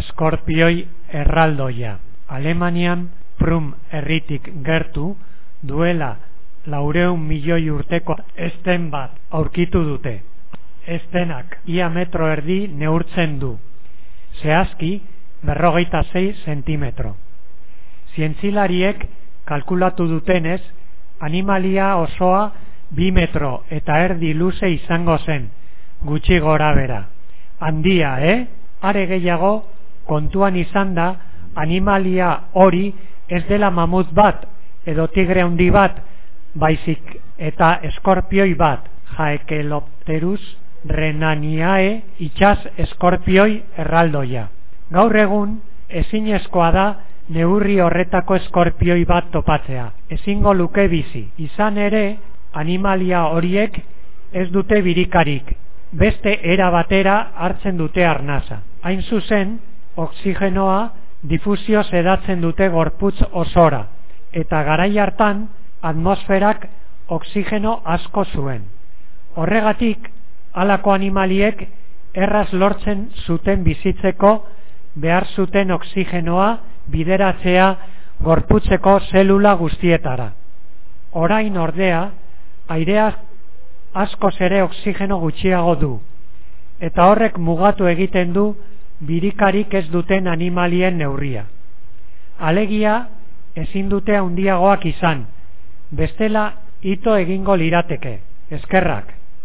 eskorpioi erraldoia. Alemanian prum herritik gertu duela laureun milioi urteko esten bat aurkitu dute. Estenak ia metro erdi neurtzen du. Zehazki berrogeita zei zentimetro. Zientzilariek kalkulatu dutenez, animalia osoa bi metro eta erdi luze izango zen, gutxi gora bera. Handia, eh? Are gehiago, kontuan izan da, animalia hori ez dela mamut bat, edo tigre handi bat, baizik eta eskorpioi bat, jaekelopterus renaniae itxas eskorpioi erraldoia. Gaur egun, ezinezkoa da neurri horretako eskorpioi bat topatzea. Ezingo luke bizi. Izan ere, animalia horiek ez dute birikarik. Beste era batera hartzen dute arnasa. Hain zuzen, oksigenoa difusio sedatzen dute gorputz osora. Eta garai hartan, atmosferak oksigeno asko zuen. Horregatik, halako animaliek erraz lortzen zuten bizitzeko behar zuten oksigenoa bideratzea gorputzeko zelula guztietara. Orain ordea, airea asko ere oksigeno gutxiago du, eta horrek mugatu egiten du birikarik ez duten animalien neurria. Alegia ezin dute handiagoak izan, bestela ito egingo lirateke, eskerrak.